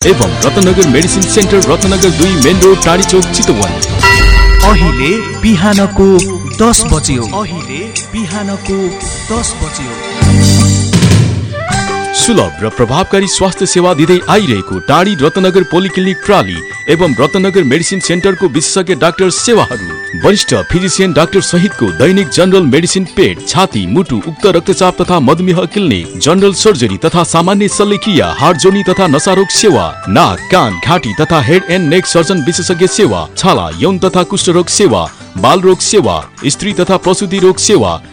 एवं Ratnanagar medicine centre Ratnanagar दुई main road टाढी चौक चितवन। अहिले बिहानको दस बज्यो। अहिले बिहानको दस बज्यो। सुलभ र प्रभावकारी स्वास्थ्य सेवा दिँदै आइरहेको टाढी रत्नगर पोलिक्लिनिक प्राली एवं रत्नगर मेडिसिन सेन्टरको विशेषज्ञ डाक्टर सेवाहरू। वरिष्ठ फिजिसियन डाक्टर सहितको दैनिक जनरल मेडिसिन पेट छाती मुटु उक्त रक्तचाप तथा मधुमेह क्लिनिक जनरल सर्जरी तथा सामान्य शल्यक्रिया हार्ट जोनी तथा नशारोग सेवा नाक कान घाँटी तथा हेड एन्ड नेक सर्जन विशेषज्ञ सेवा छाला यौन तथा कुष्ठरोग सेवा बाल रोग सेवा स्त्री तथा प्रसुति रोग सेवा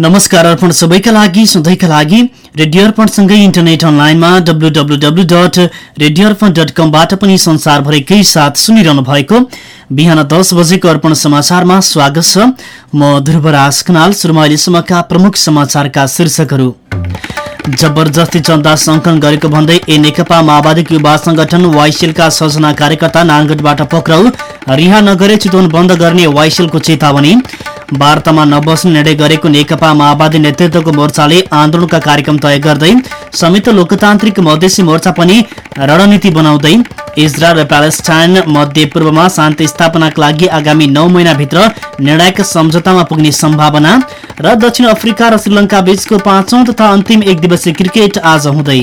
नमस्कार अर्पण सबैका लागि सधैँका लागि रेडियो अर्पणसँगै इन्टरनेट अनलाइनमा W W W dot radio Arpan dot कमबाट पनि संसारभरिकै साथ सुनिरहनु भएको बिहान दस बजेको अर्पण समाचारमा स्वागत छ। म ध्रुवराज खनाल सुरुमा अहिलेसम्मका प्रमुख समाचारका शीर्षकहरू। जबरजस्ती चन्दा सङ्कलन गरेको भन्दै ए नेकपा माओवादीको युवा संगठन वाइसेलका सजना कार्यकर्ता नानगढबाट पक्राउ रिहा नगरे चितवन बन्द गर्ने वाइसेलको चेतावनी। वार्तामा नबस्ने निर्णय गरेको नेकपा माओवादी नेतृत्वको मोर्चाले आन्दोलनका कार्यक्रम तय गर्दै संयुक्त लोकतान्त्रिक मधेसी मोर्चा पनि रणनीति बनाउँदै इजरायल र प्यालेस्टाइन मध्य पूर्वमा शान्ति स्थापनाका लागि आगामी नौ महिनाभित्र निर्णायक सम्झौतामा पुग्ने सम्भावना र दक्षिण अफ्रिका र श्रीलङ्का बीचको पाँचौं तथा अन्तिम एक क्रिकेट आज हुँदै।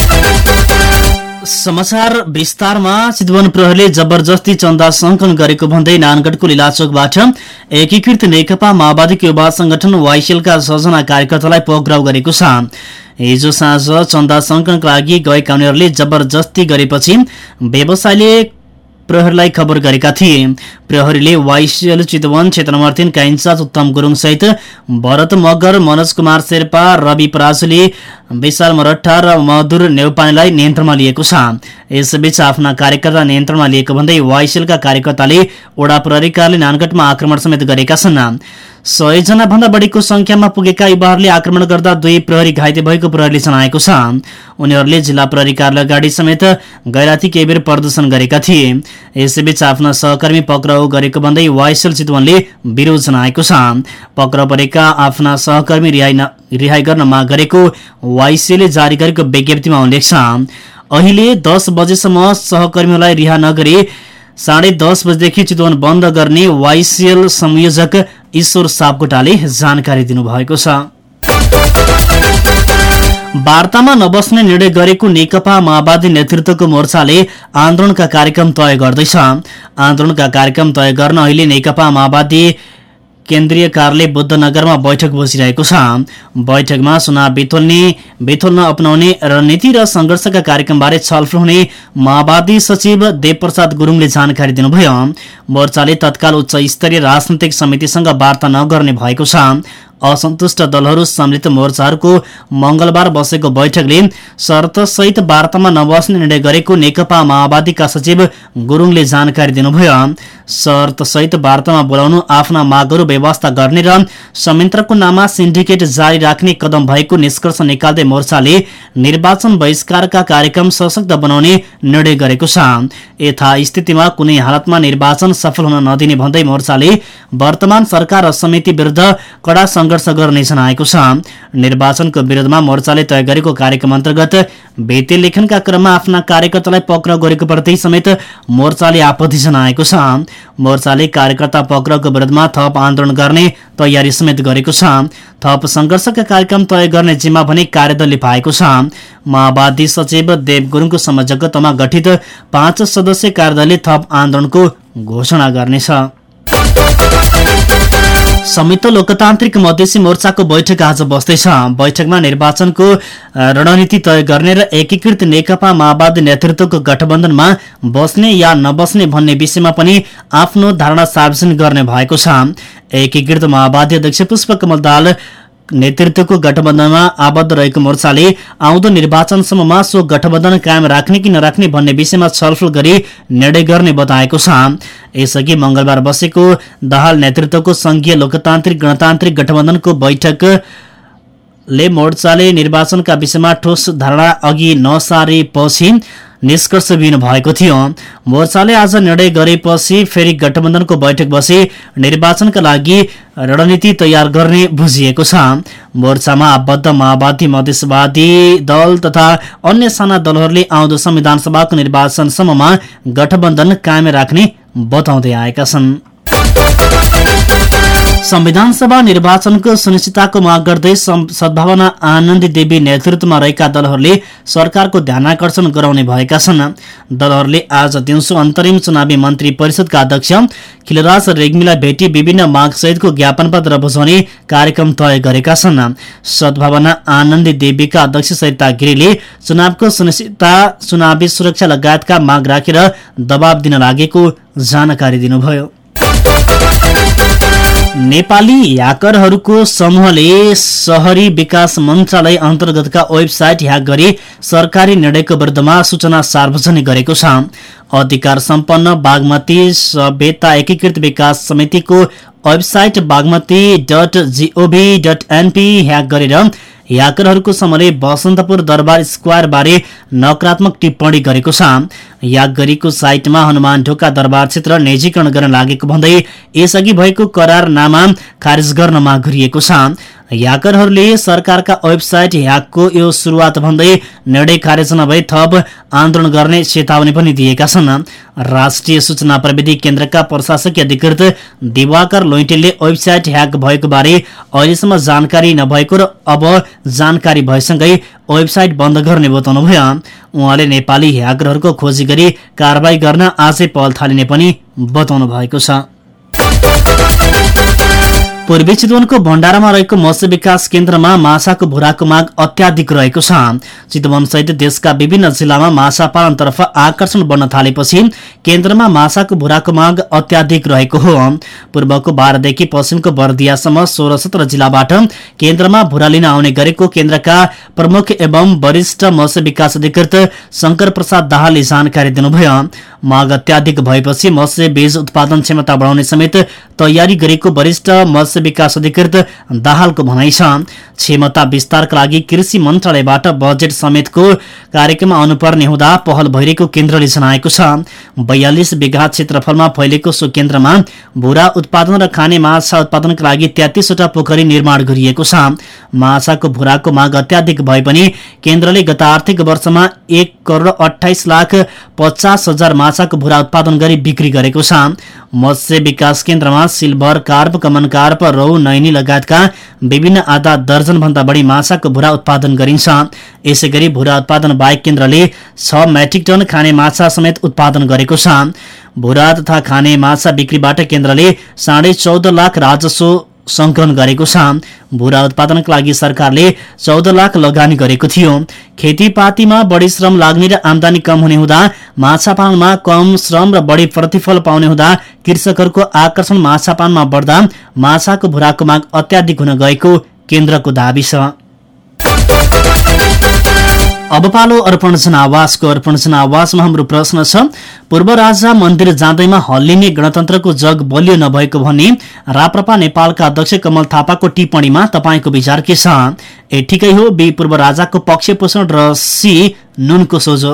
समाचार विस्तारमा चितवन प्रहरीले जबरजस्ती चन्दा सङ्कलन गरेको भन्दै नानगढको लिलाचोकबाट एकीकृत नेकपा माओवादीको युवा संगठन वाइसेलका छजना कार्यकर्तालाई पक्राउ गरेको छ। हिजो साँझ चन्दा सङ्कलनका लागि गएका उनीहरूले जबरजस्ती गरेपछि व्यवसायले प्रहरीलाई खबर गरेका थिए। प्रहरीले वाइसिएल चितवन क्षेत्र नम्बर तिनका इन्चार्ज उत्तम गुरुङ सहित भरत मगर मनोज कुमार शेर्पा रवि पराजुली विशाल मरट्टा र मधुर नेउपानेलाई नियन्त्रणमा लिएको छ। यसबीच आफ्ना कार्यकर्ता नियन्त्रणमा लिएको भन्दै वाइसेलका कार्यकर्ताले ओडा प्रहरी कार्यालय नानगढमा आक्रमण समेत गरेका छन्। सयजना भन्दा बढीको संख्यामा पुगेका युवाहरूले आक्रमण गर्दा दुई प्रहरी घाइते भएको प्रहरीले जनाएको छ। उनीहरूले जिल्ला प्रहरी कार्यालय गाडी समेत गैराती केही बेर प्रदर्शन गरेका थिए। यसैबीच आफ्ना सहकर्मी पक्राउ गरेको भन्दै वाइसेल चितवनले विरोध जनाएको छ। पक्राउ परेका आफ्ना सहकर्मी रिहाई गर्न माग गरेको वाइसेले जारी गरेको विज्ञप्तिमा उल्लेख छ। अहिले दस बजेसम्म सहकर्मीहरूलाई रिहा नगरी साढे दस बजेदेखि चितवन बन्द गर्ने वाइसिएल संयोजक ईश्वर सापकोटाले जानकारी दिनुभएको छ। वार्तामा नबस्ने निर्णय गरेको नेकपा माओवादी नेतृत्वको मोर्चाले आन्दोलनका कार्यक्रम तय गर्दैछ। आन्दोलनका कार्यक्रम तय गर्न अहिले नेकपा माओवादी केन्द्रीय कार्यालय बुद्धनगरमा बैठक बसिरहेको छ। बैठकमा चुनाव बेतोल्ने बेतोल्न अपनाउने रणनीति र संघर्षका कार्यक्रमबारे छलफल हुने माओवादी सचिव देवप्रसाद गुरुङले जानकारी दिनुभयो। मोर्चाले तत्काल उच्च स्तरीय राजनैतिक समितिसँग वार्ता नगर्ने भएको छ। असन्तुष्ट दलहरू सम्मिलित मोर्चाहरूको मंगलबार बसेको बैठकले शर्तसहित वार्तामा नबस्ने निर्णय गरेको नेकपा माओवादीका सचिव गुरुङले जानकारी दिनुभयो। शर्तसहित वार्तामा बोलाउनु आफ्ना मागहरू व्यवस्था गर्ने र संयन्त्रको नाममा सिन्डिकेट जारी राख्ने कदम भएको निष्कर्ष निकाल्दै मोर्चाले निर्वाचन बहिष्कारका कार्यक्रम सशक्त बनाउने निर्णय गरेको छ। यथास्थितिमा कुनै हालतमा निर्वाचन सफल हुन नदिने भन्दै मोर्चाले वर्तमान सरकार र समिति विरुद्ध कडा संघर्ष गर्ने जनाएको छ। निर्वाचनको विरोधमा मोर्चाले तय गरेको कार्यक्रम अन्तर्गत भेटे लेखनका क्रममा आफ्ना कार्यकर्तालाई पक्राउ गरेको प्रति समेत मोर्चाले आपत्ति जनाएको छ। मोर्चाले कार्यकर्ता पक्राउको विरोधमा थप आन्दोलन गर्ने तयारी समेत गरेको छ। थप संघर्षका कार्यक्रम तय गर्ने जिम्मा भने कार्यदलले पाएको छ। माओवादी सचिव देव गुरुङको संयोजकत्वमा गठित पाँच सदस्यीय कार्यदलले थप आन्दोलनको घोषणा गर्नेछ। संयुक्त लोकतान्त्रिक मधेसी मोर्चाको बैठक आज बस्दैछ। बैठकमा निर्वाचनको रणनीति तय गर्ने र एकीकृत नेकपा माओवादी नेतृत्वको गठबन्धनमा बस्ने या नबस्ने भन्ने विषयमा पनि आफ्नो धारणा सार्वजनिक गर्ने भएको छ। एकीकृत माओवादी अध्यक्ष पुष्पकमल दाल नेतृत्वको गठबन्धनमा आबद्ध रहेको मोर्चाले आउँदो निर्वाचनसम्ममा सो गठबन्धन कायम राख्ने कि नराख्ने भन्ने विषयमा छलफल गरी निर्णय गर्ने बताएको छ। यसअघि मंगलबार बसेको दाहाल नेतृत्वको संघीय लोकतान्त्रिक गणतान्त्रिक गठबन्धनको बैठकले मोर्चाले निर्वाचनका विषयमा ठोस धारणा अघि नसारेपछि निष्कर्ष भएको थियो। मोर्चाले आज निर्णय गरेपछि फेरि गठबन्धनको बैठक बसी निर्वाचनका लागि रणनीति तयार गर्ने बुझिएको छ। मोर्चामा आबद्ध माओवादी मधेसवादी दल तथा अन्य साना दलहरूले आउँदो संविधान सभाको निर्वाचनसम्ममा गठबन्धन कायम राख्ने बताउँदै आएका छन्। संविधान सभा निर्वाचनको सुनिश्चितताको माग गर्दै सद्भावना आनन्दी देवी नेतृत्वमा रहेका दलहरूले सरकारको ध्यानाकर्षण गराउने भएका छन्। दलहरूले आज दिउँसो अन्तरिम चुनावी मन्त्री परिषदका अध्यक्ष खिलराज रेग्मीलाई भेटी विभिन्न मागसहितको ज्ञापन पत्र बुझाउने कार्यक्रम तय गरेका छन्। सद्भावना आनन्दी देवीका अध्यक्ष सरिता गिरीले चुनावको सुनिश्चितता चुनावी सुरक्षा लगायतका माग राखेर दबाव दिन लागेको जानकारी दिनुभयो। नेपाली ह्याकरहरूको समूहले सहरी विकास मन्त्रालय अन्तर्गतका वेबसाइट ह्याक गरी सरकारी निर्णयको विरुद्धमा सूचना सार्वजनिक गरेको छ। अधिकार सम्पन्न बागमती सभ्यता एकीकृत विकास समितिको website Bagmati dot GOV dot NP hack गरेर ह्याकरहरूको समूहले बसन्तपुर दरबार स्क्वायर बारे नकारात्मक टिप्पणी गरेको छ। ह्याक गरिएको साइटमा हनुमान ढोका दरबार क्षेत्र निजीकरण गर्न लागेको भन्दै यसअघि भएको करारनामा खारेज गर्न माग गरिएको छ। ह्याकरहरूले सरकारका वेबसाइट ह्याकको यो सुरुवात भन्दै निर्णय खारेज नभई थप आन्दोलन गर्ने चेतावनी पनि दिएका छन्। राष्ट्रिय सूचना प्रविधि केन्द्रका प्रशासकीय अधिकृत दिवाकर लोइटेलले वेबसाइट ह्याक भएको बारे अहिलेसम्म जानकारी नभएको र अब जानकारी भएसँगै वेबसाइट बन्द गर्ने बताउनुभयो उहाँले नेपाली ह्याकरहरूको खोजी गरी कारवाही गर्न आजै पहल थालिने पनि बताउनु भएको छ। पूर्वी चितवनको भण्डारामा रहेको मत्स्य विकास केन्द्रमा माछाको भुराको माग अत्याधिक रहेको छ। चितवन सहित देशका विभिन्न जिल्लामा माछा पालनतर्फ आकर्षण बढ्न थालेपछि केन्द्रमा माछाको भुराको माग अत्याधिक रहेको हो। पूर्वको बाह्रदेखि पश्चिमको बर्दियासम्म सोह्र सत्र जिल्लाबाट केन्द्रमा भुरा लिन आउने गरेको केन्द्रका प्रमुख एवं वरिष्ठ मत्स्य विकास अधिकृत शंकर प्रसाद दाहालले जानकारी दिनुभयो। माग अत्याधिक भएपछि मत्स्य बीज उत्पादन क्षमता बढाउने समेत तयारी गरेको वरिष्ठ मत्स्य विकास अधिकृत दाहालको भनाइ छ। क्षमता विस्तारका लागि कृषि मन्त्रालयबाट बजेट समेतको कार्यक्रममा आउनुपर्ने हुँदा पहल भइरहेको केन्द्रले जनाएको छ। बयालिस बिघा क्षेत्रफलमा फैलेको सो केन्द्रमा भूरा उत्पादन र खाने माछा उत्पादनका लागि तेत्तिसवटा पोखरी निर्माण गरिएको छ। माछाको भूराको माग अत्याधिक भए पनि केन्द्रले गत आर्थिक वर्षमा एक करोड अठाइस लाख पचास हजार माछाको भूरा उत्पादन गरी बिक्री गरेको छ। मत्स्य विकास केन्द्रमा सिल्भर कार्प कमन कार्प रौ नैनी लगायतका विभिन्न आधा दर्जन भन्दा बढी माछाको भूरा उत्पादन गरिन्छ। यसै गरी भूरा उत्पादन बाहेक केन्द्रले छ मेट्रिक टन खाने माछा समेत उत्पादन गरेको छ। भूरा तथा खाने माछा बिक्रीबाट केन्द्रले साढे चौध लाख राजस्व संकलन गरेको छ भूरा उत्पादनका लागि सरकारले चौध लाख लगानी गरेको थियो। खेतीपातीमा बढी श्रम लाग्ने र आमदानी कम हुने हुँदा माछा पालनमा कम श्रम र बढी प्रतिफल पाउने हुँदा कृषकहरूको आकर्षण माछा पालनमा बढ्दा माछाको भूराको माग अत्याधिक हुन गएको केन्द्रको दावी छ। अब पालो अर्पण जनावासको अर्पण जनावासमा हाम्रो प्रश्न छ पूर्व राजा मन्दिर जाँदैमा हल्लिने गणतन्त्रको जग बलियो नभएको भन्ने राप्रपा नेपालका अध्यक्ष कमल थापाको टिप्पणीमा तपाईँको विचार के छ? ए ठिकै हो बी पूर्व राजाको पक्ष पोषण र सी नुनको सोझो।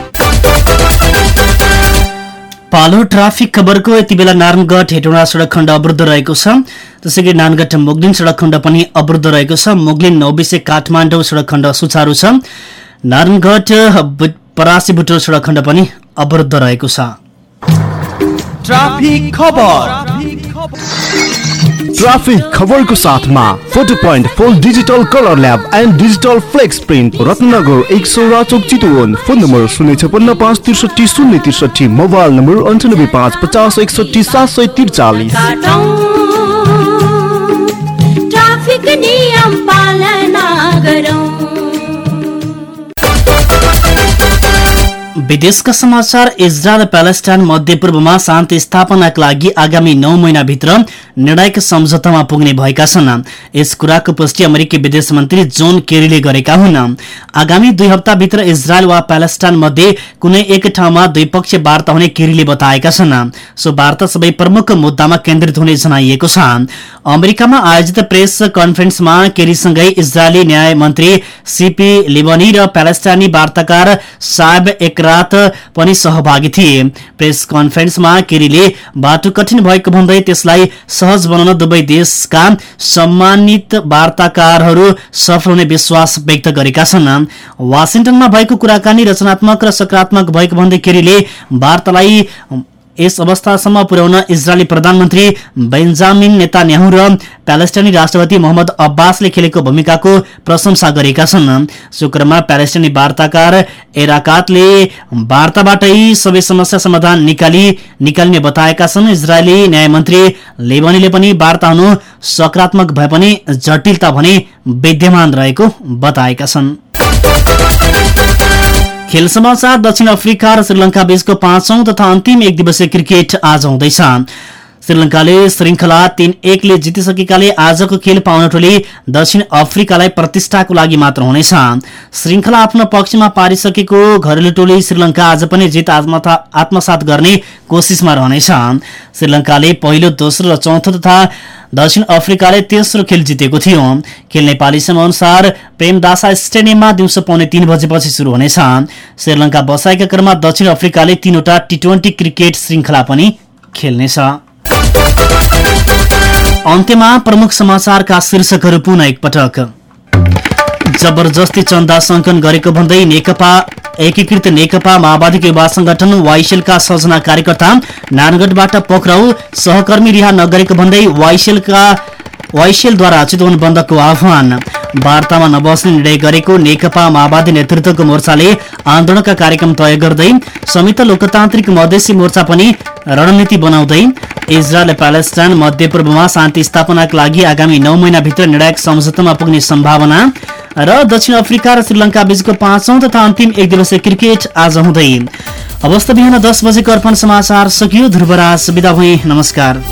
पालो ट्राफिक खबरको यति बेला नारायणगढ हेटौँडा सडक खण्ड अवरुद्ध रहेको छ। त्यसै गरी नानगढ मोगलिन सडक खण्ड पनि अवरुद्ध रहेको छ। मोगलिन नौबिसे काठमाडौँ सडक खण्ड सुचारू छ। नारायणगढ परासी बुटोल सडक खण्ड पनि अवरुद्ध रहेको छ। ट्राफिक खबर ट्राफिक खबरको साथमा फोटो पोइन्ट फोल digital colour lab and digital flex print Ratnanagar एक सौ राचोक चितवन। फोन नम्बर शून्य छपन्न पाँच त्रिसठी शून्य त्रिसठी मोबाइल नम्बर अन्ठानब्बे पाँच पचास एकसठी सात सय त्रिचालिस। विदेशका समाचार इजरायल प्यालेस्टाइन मध्यपूर्वमा शान्ति स्थापनाका लागि आगामी नौ महिनाभित्र निर्णायक सम्झौतामा पुग्ने भएका छन्। यस कुराको पुष्टि अमेरिकी विदेश मन्त्री जोन केरीले गरेका हुन्। आगामी दुई हप्ताभित्र इजरायल वा प्यालेस्टाइन मध्ये कुनै एक ठाउँमा द्विपक्षीय वार्ता हुने केरीले बताएका छन्। सो वार्ता सबै प्रमुख मुद्दामा केन्द्रित हुने जनाइएको छ। अमेरिकामा आयोजित प्रेस कन्फरेन्समा केरीसँगै इजरायली न्याय मन्त्री सीपी लिबनी र प्यालेस्टाइनी वार्ताकार साब एकरात पनि सहभागी थिए। प्रेस कन्फरेन्समा केरीले बाटो कठिन भएको भन्दै त्यसलाई सहज बनाउन दुवै देशका सम्मानित वार्ताकारहरू सफल हुने विश्वास व्यक्त गरेका छन्। वासिङटनमा भएको कुराकानी रचनात्मक र सकारात्मक भएको भन्दै केरीले वार्तालाई यस अवस्थासम्म पुर्याउन इजरायली प्रधानमन्त्री बेन्जामिन नेतान्याहु र प्यालेस्टाइनी राष्ट्रपति मोहम्मद अब्बासले खेलेको भूमिकाको प्रशंसा गरेका छन्। शुक्रमा प्यालेस्टाइनी वार्ताकार एराकातले वार्ताबाटै सबै समस्या समाधान निकाली निकालिने बताएका छन्। इजरायली न्यायमन्त्री लेबनीले पनि वार्ता हुनु सकारात्मक भए पनि जटिलता भने विद्यमान रहेको बताएका छन्। खेल समाचार दक्षिण अफ्रिका र श्रीलङ्का बीचको पाँचौं तथा अन्तिम एक दिवसीय क्रिकेट आज हुँदैछ। श्रीलङ्काले श्रृङ्खला तीन एकले जितिसकेकाले आजको खेल पाउनटोली दक्षिण अफ्रिकालाई प्रतिष्ठाको लागि मात्र हुनेछ। श्रृङ्खला आफ्नो पक्षमा पारिसकेको घरेलु टोली श्रीलङ्का आज पनि जित आत्मसात गर्ने कोसिसमा रहनेछ। श्रीलङ्काले पहिलो दोस्रो र चौथो तथा दक्षिण अफ्रिकाले तेस्रो खेल जितेको थियो। खेल नेपाली समयअनुसार प्रेमदासा स्टेडियममा दिउँसो पाउने तीन बजेपछि शुरू हुनेछ। श्रीलङ्का बसाइका क्रममा दक्षिण अफ्रिकाले तीनवटा टी ट्वेन्टी क्रिकेट श्रृङ्खला पनि खेल्नेछ। अन्त्यमा प्रमुख समाचारका शीर्षकहरू पुनः एकपटक। जबरजस्ती चन्दा सङ्कलन गरेको भन्दै नेकपा एकीकृत नेकपा माओवादीको युवा संगठन वाइसेलका सजना कार्यकर्ता नारायणगढबाट पक्राउ सहकर्मी रिहा नगरेको भन्दै वाइसेलका वाइसेलद्वारा चितवन बन्दको आह्वान। वार्तामा नबस्ने निर्णय गरेको नेकपा माओवादी नेतृत्वको मोर्चाले आन्दोलनका कार्यक्रम तय गर्दै संयुक्त लोकतान्त्रिक मधेसी मोर्चा पनि रणनीति बनाउँदै इजरायल प्यालेस्टाइन मध्यपूर्वमा शान्ति स्थापनाका लागि आगामी नौ महिनाभित्र निर्णायक सम्झौतामा पुग्ने सम्भावना र दक्षिण अफ्रिका र श्रीलङ्का बीचको पाँचौं तथा अन्तिम एक दिवसीय क्रिकेट आज हुँदै। अवस्था बिहान दस बजेको अर्पण समाचार सकियो। ध्रुवराज विदा भए। नमस्कार।